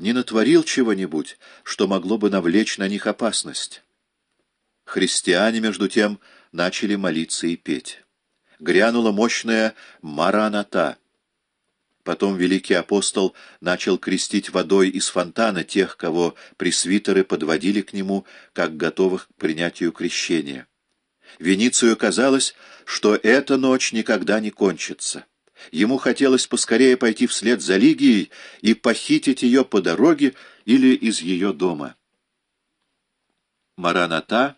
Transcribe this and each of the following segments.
не натворил чего-нибудь, что могло бы навлечь на них опасность. Христиане, между тем, начали молиться и петь. Грянула мощная «Мараната», Потом великий апостол начал крестить водой из фонтана тех, кого пресвитеры подводили к нему, как готовых к принятию крещения. Веницию казалось, что эта ночь никогда не кончится. Ему хотелось поскорее пойти вслед за Лигией и похитить ее по дороге или из ее дома. Мараната,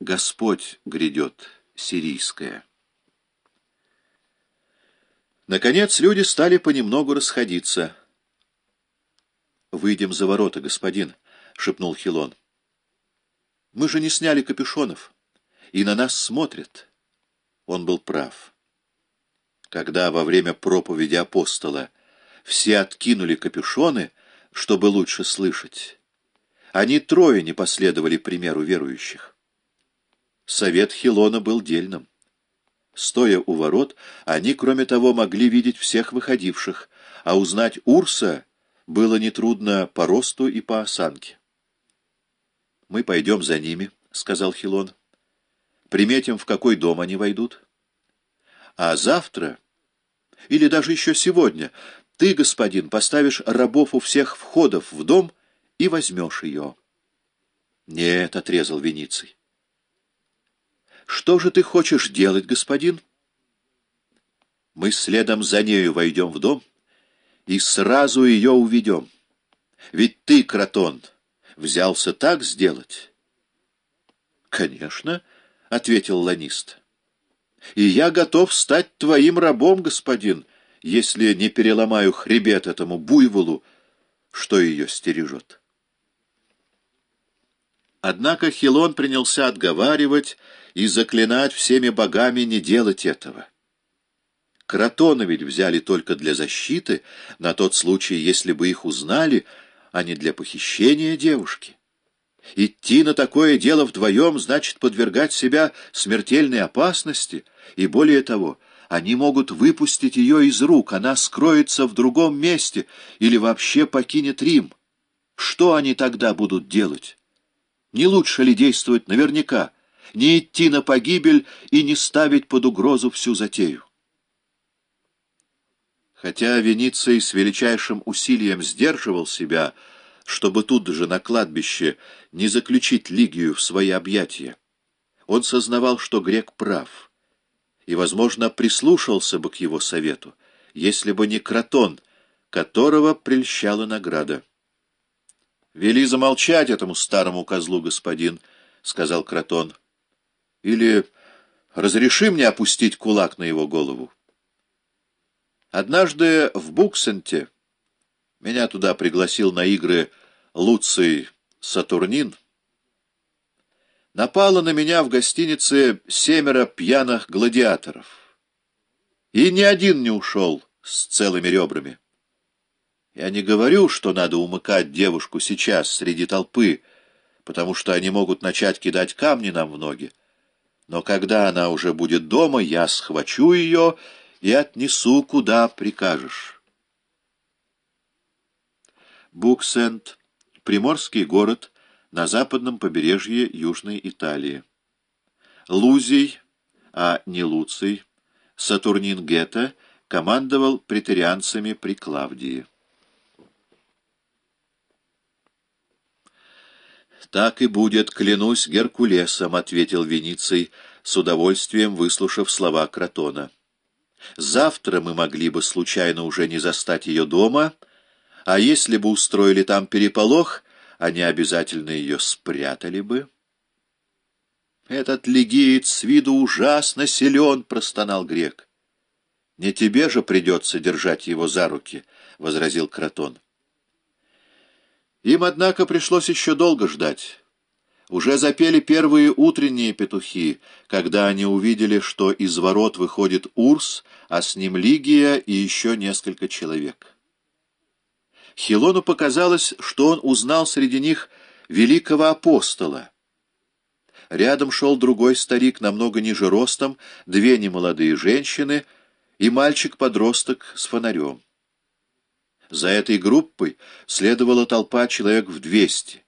Господь грядет, сирийская. Наконец люди стали понемногу расходиться. «Выйдем за ворота, господин», — шепнул Хилон. «Мы же не сняли капюшонов, и на нас смотрят». Он был прав. Когда во время проповеди апостола все откинули капюшоны, чтобы лучше слышать, они трое не последовали примеру верующих. Совет Хилона был дельным. Стоя у ворот, они, кроме того, могли видеть всех выходивших, а узнать Урса было нетрудно по росту и по осанке. «Мы пойдем за ними», — сказал Хилон. «Приметим, в какой дом они войдут. А завтра, или даже еще сегодня, ты, господин, поставишь рабов у всех входов в дом и возьмешь ее». «Нет», — отрезал Вениций. Что же ты хочешь делать, господин? Мы следом за нею войдем в дом и сразу ее уведем. Ведь ты, Кротон, взялся так сделать? Конечно, — ответил Ланист. И я готов стать твоим рабом, господин, если не переломаю хребет этому буйволу, что ее стережет. Однако Хилон принялся отговаривать и заклинать всеми богами не делать этого. Кротона ведь взяли только для защиты, на тот случай, если бы их узнали, а не для похищения девушки. Идти на такое дело вдвоем значит подвергать себя смертельной опасности, и более того, они могут выпустить ее из рук, она скроется в другом месте или вообще покинет Рим. Что они тогда будут делать? Не лучше ли действовать наверняка, не идти на погибель и не ставить под угрозу всю затею? Хотя Вениций с величайшим усилием сдерживал себя, чтобы тут же на кладбище не заключить Лигию в свои объятия, он сознавал, что грек прав, и, возможно, прислушался бы к его совету, если бы не Кротон, которого прельщала награда. «Вели замолчать этому старому козлу, господин», — сказал Кротон. «Или разреши мне опустить кулак на его голову». Однажды в Буксенте меня туда пригласил на игры Луций Сатурнин. Напало на меня в гостинице семеро пьяных гладиаторов. И ни один не ушел с целыми ребрами. Я не говорю, что надо умыкать девушку сейчас среди толпы, потому что они могут начать кидать камни нам в ноги. Но когда она уже будет дома, я схвачу ее и отнесу, куда прикажешь. Буксент — приморский город на западном побережье Южной Италии. Лузий, а не Луций, Сатурнин Гетта командовал претерианцами при Клавдии. «Так и будет, клянусь Геркулесом», — ответил Вениций, с удовольствием выслушав слова Кротона. «Завтра мы могли бы случайно уже не застать ее дома, а если бы устроили там переполох, они обязательно ее спрятали бы». «Этот легиец с виду ужасно силен», — простонал грек. «Не тебе же придется держать его за руки», — возразил Кротон. Им, однако, пришлось еще долго ждать. Уже запели первые утренние петухи, когда они увидели, что из ворот выходит Урс, а с ним Лигия и еще несколько человек. Хилону показалось, что он узнал среди них великого апостола. Рядом шел другой старик, намного ниже ростом, две немолодые женщины и мальчик-подросток с фонарем. За этой группой следовала толпа человек в двести,